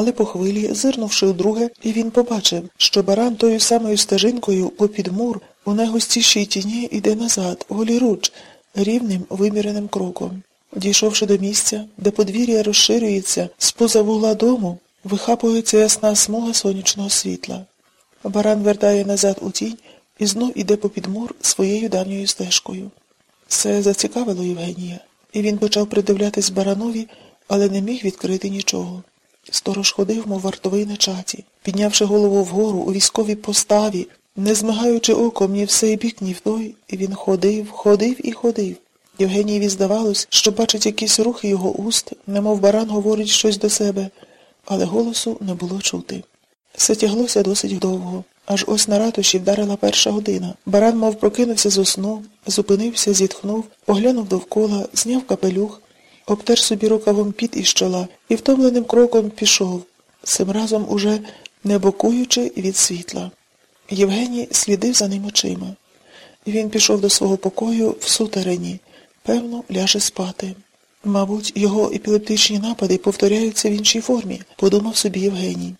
Але по хвилі, зирнувши удруге, він побачив, що баран тою самою стежинкою попід мур у найгустішій тіні йде назад, голіруч, рівним виміреним кроком. Дійшовши до місця, де подвір'я розширюється, з-поза вугла дому, вихапується ясна смуга сонячного світла. Баран вертає назад у тінь і знов іде попід мур своєю давньою стежкою. Це зацікавило Євгенія, і він почав придивлятись баранові, але не міг відкрити нічого. Сторож ходив, мов вартовий на чаті, піднявши голову вгору у військовій поставі, не змигаючи оком ні в сей бік, ні в той, він ходив, ходив і ходив. Євгенієві здавалось, що бачить якісь рухи його уст, немов баран говорить щось до себе, але голосу не було чути. Все тяглося досить довго. Аж ось на ратуші вдарила перша година. Баран, мов прокинувся з сну, зупинився, зітхнув, оглянув довкола, зняв капелюх, обтер собі рукавом піт із чола і втомленим кроком пішов, цим разом уже не бокуючи від світла. Євгеній слідив за ним очима. Він пішов до свого покою в сутерені, певно, ляже спати. Мабуть, його епілептичні напади повторяються в іншій формі, подумав собі Євгеній.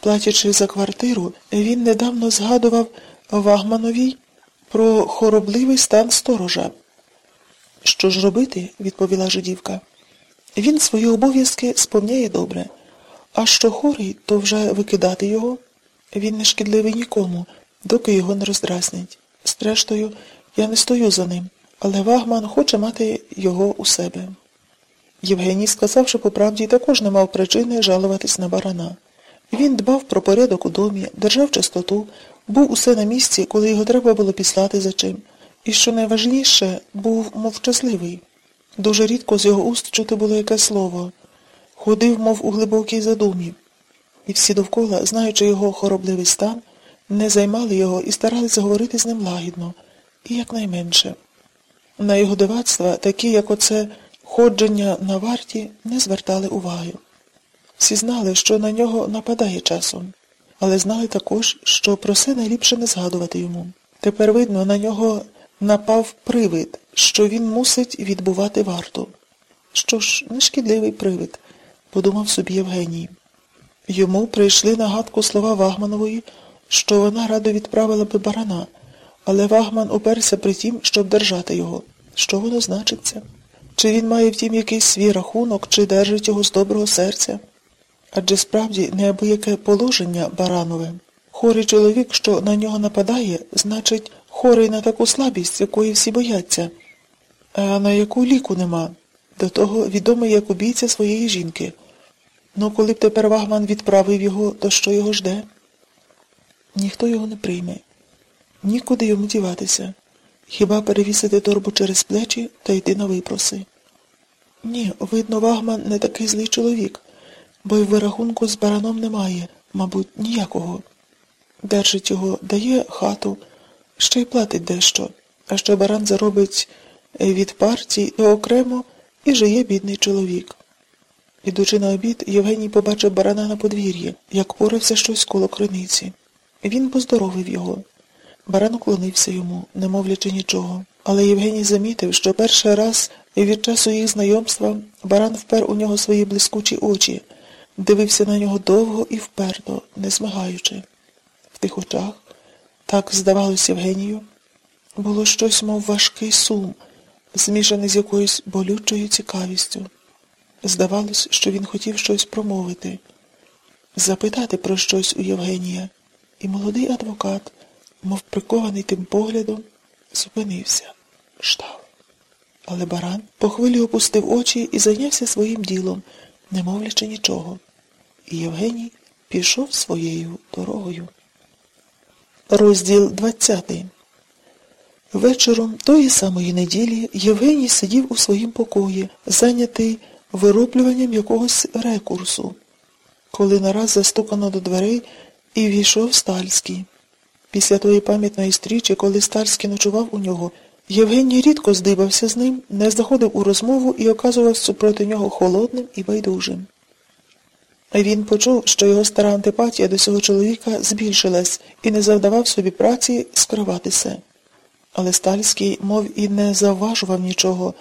Платячи за квартиру, він недавно згадував Вагмановій про хоробливий стан сторожа. Що ж робити, відповіла жидівка. Він свої обов'язки сповняє добре, а що хорий, то вже викидати його. Він не шкідливий нікому, доки його не роздразнить. Зрештою, я не стою за ним, але Вагман хоче мати його у себе. Євгеній, сказавши по правді, також не мав причини жалуватись на барана. Він дбав про порядок у домі, держав чистоту, був усе на місці, коли його треба було післати за чим. І, що найважніше, був мовчазливий. Дуже рідко з його уст чути було якесь слово. Ходив, мов у глибокій задумі. І всі довкола, знаючи його хоробливий стан, не займали його і старалися говорити з ним лагідно, і якнайменше. На його дивацтва, такі, як оце ходження на варті, не звертали уваги. Всі знали, що на нього нападає часом, але знали також, що про це найліпше не згадувати йому. Тепер, видно, на нього напав привид, що він мусить відбувати варту. Що ж, нешкідливий привид, подумав собі Євгеній. Йому прийшли на гадку слова Вагманової, що вона радо відправила би барана, але Вагман уперся при тім, щоб держати його. Що воно значиться? Чи він має втім якийсь свій рахунок, чи держить його з доброго серця? Адже справді неабияке положення баранове. Хорий чоловік, що на нього нападає, значить, хорий на таку слабість, якої всі бояться, а на яку ліку нема. До того відомий як убійця своєї жінки. Ну, коли б тепер Вагман відправив його, то що його жде? Ніхто його не прийме. Нікуди йому діватися. Хіба перевісити торбу через плечі та йти на випроси? Ні, видно, Вагман не такий злий чоловік бо й вирахунку з бараном немає, мабуть, ніякого. Держить його, дає хату, ще й платить дещо, а що баран заробить від партій то окремо і жиє бідний чоловік. Ідучи на обід, Євгеній побачив барана на подвір'ї, як порався щось коло криниці. Він поздоровив його. Баран уклонився йому, не мовлячи нічого. Але Євгеній замітив, що перший раз від часу їх знайомства баран впер у нього свої блискучі очі дивився на нього довго і вперто, не змагаючи. В тих очах, так здавалося Євгенію, було щось, мов важкий сум, змішаний з якоюсь болючою цікавістю. Здавалось, що він хотів щось промовити, запитати про щось у Євгенія, і молодий адвокат, мов прикований тим поглядом, зупинився, ждав. Але баран по хвилі опустив очі і зайнявся своїм ділом не мовлячи нічого, і Євгеній пішов своєю дорогою. Розділ 20 Вечором тої самої неділі Євгеній сидів у своїм покої, зайнятий вироблюванням якогось рекурсу, коли нараз застукано до дверей і війшов Стальський. Після тої пам'ятної стрічі, коли Стальський ночував у нього, Євгеній рідко здибався з ним, не заходив у розмову і оказувався супроти нього холодним і байдужим. Він почув, що його стара антипатія до цього чоловіка збільшилась і не завдавав собі праці скриватися. Але Стальський, мов і не завважував нічого,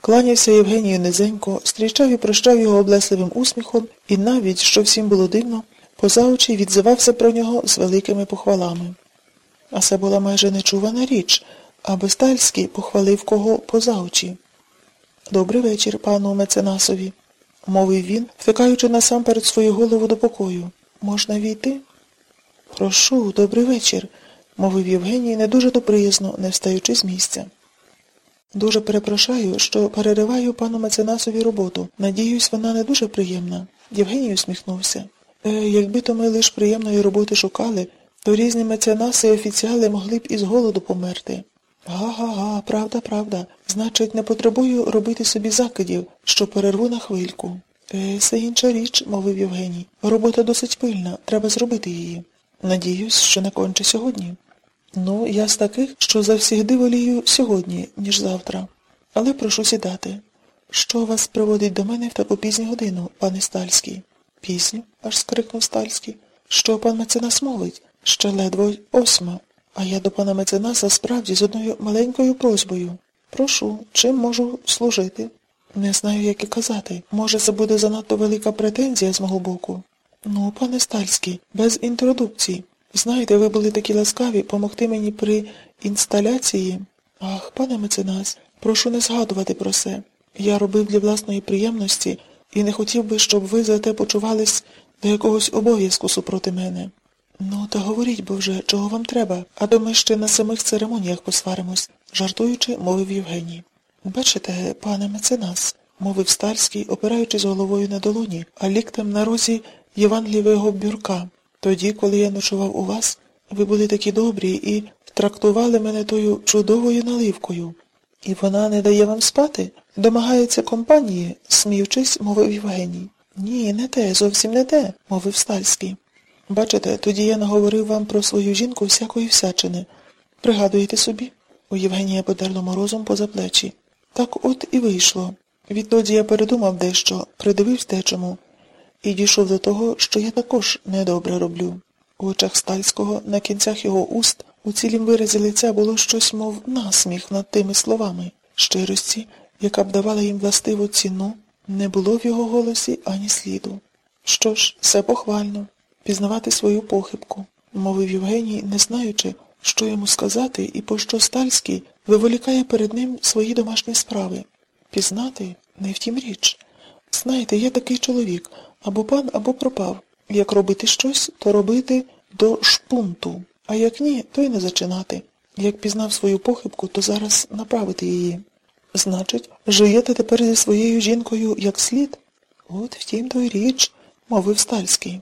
Кланявся Євгенію низенько, зустрічав і прощав його облесливим усміхом, і навіть, що всім було дивно, поза очі відзивався про нього з великими похвалами. А це була майже нечувана річ, аби Стальський похвалив кого поза очі. Добрий вечір, пану меценасові, мовив він, втикаючи насамперед свою голову до покою. Можна війти? Прошу, добрий вечір, мовив Євгеній не дуже доприязно, не встаючи з місця. Дуже перепрошаю, що перериваю пану меценасові роботу. Надіюсь, вона не дуже приємна. Євгеній усміхнувся. Е, якби то ми лиш приємної роботи шукали, то різні меценаси і офіціали могли б із голоду померти. Га-га-га, правда, правда. Значить, не потребую робити собі закидів, що перерву на хвильку. Е, це інша річ, мовив Євгеній. Робота досить пильна, треба зробити її. Надіюсь, що не конче сьогодні. Ну, я з таких, що завсігди волію сьогодні, ніж завтра. Але прошу сідати. Що вас приводить до мене в таку пізню годину, пане Стальський? Пісню? аж скрикнув Стальський. Що пан меценас мовить? Ще ледве осьма. А я до пана меценаса справді з одною маленькою просьбою. Прошу, чим можу служити? Не знаю, як і казати. Може, це буде занадто велика претензія з мого боку. Ну, пане Стальський, без інтродукції. Знаєте, ви були такі ласкаві помогти мені при інсталяції. Ах, пане меценас, прошу не згадувати про це. Я робив для власної приємності і не хотів би, щоб ви за те почувались до якогось обов'язку супроти мене. Ну, та говоріть бо вже, чого вам треба, а то ми ще на самих церемоніях посваримось, жартуючи, мовив Євгеній. Бачите, пане меценас, мовив Старський, опираючись головою на долоні, а ліктем на розі Євангелівого бюрка. Тоді, коли я ночував у вас, ви були такі добрі і трактували мене тою чудовою наливкою. І вона не дає вам спати? Домагається компанії, сміючись, мовив Євгеній. Ні, не те, зовсім не те, мовив Стальський. Бачите, тоді я наговорив вам про свою жінку всякої всячини. Пригадуєте собі? У Євгенія подерло морозом поза плечі. Так от і вийшло. Відтоді я передумав дещо, придивився дечому і дійшов до того, що я також недобре роблю. У очах Стальського, на кінцях його уст, у цілім виразі лиця було щось, мов насміх над тими словами. Щирості, яка б давала їм властиву ціну, не було в його голосі ані сліду. Що ж, все похвально, пізнавати свою похибку, мовив Євгеній, не знаючи, що йому сказати і пощо Стальський виволікає перед ним свої домашні справи. Пізнати не втім річ. Знаєте, я такий чоловік, або пан, або пропав. Як робити щось, то робити до шпунту, а як ні, то й не зачинати. Як пізнав свою похибку, то зараз направити її. Значить, живете тепер зі своєю жінкою як слід? От втім, то й річ, мовив Стальський.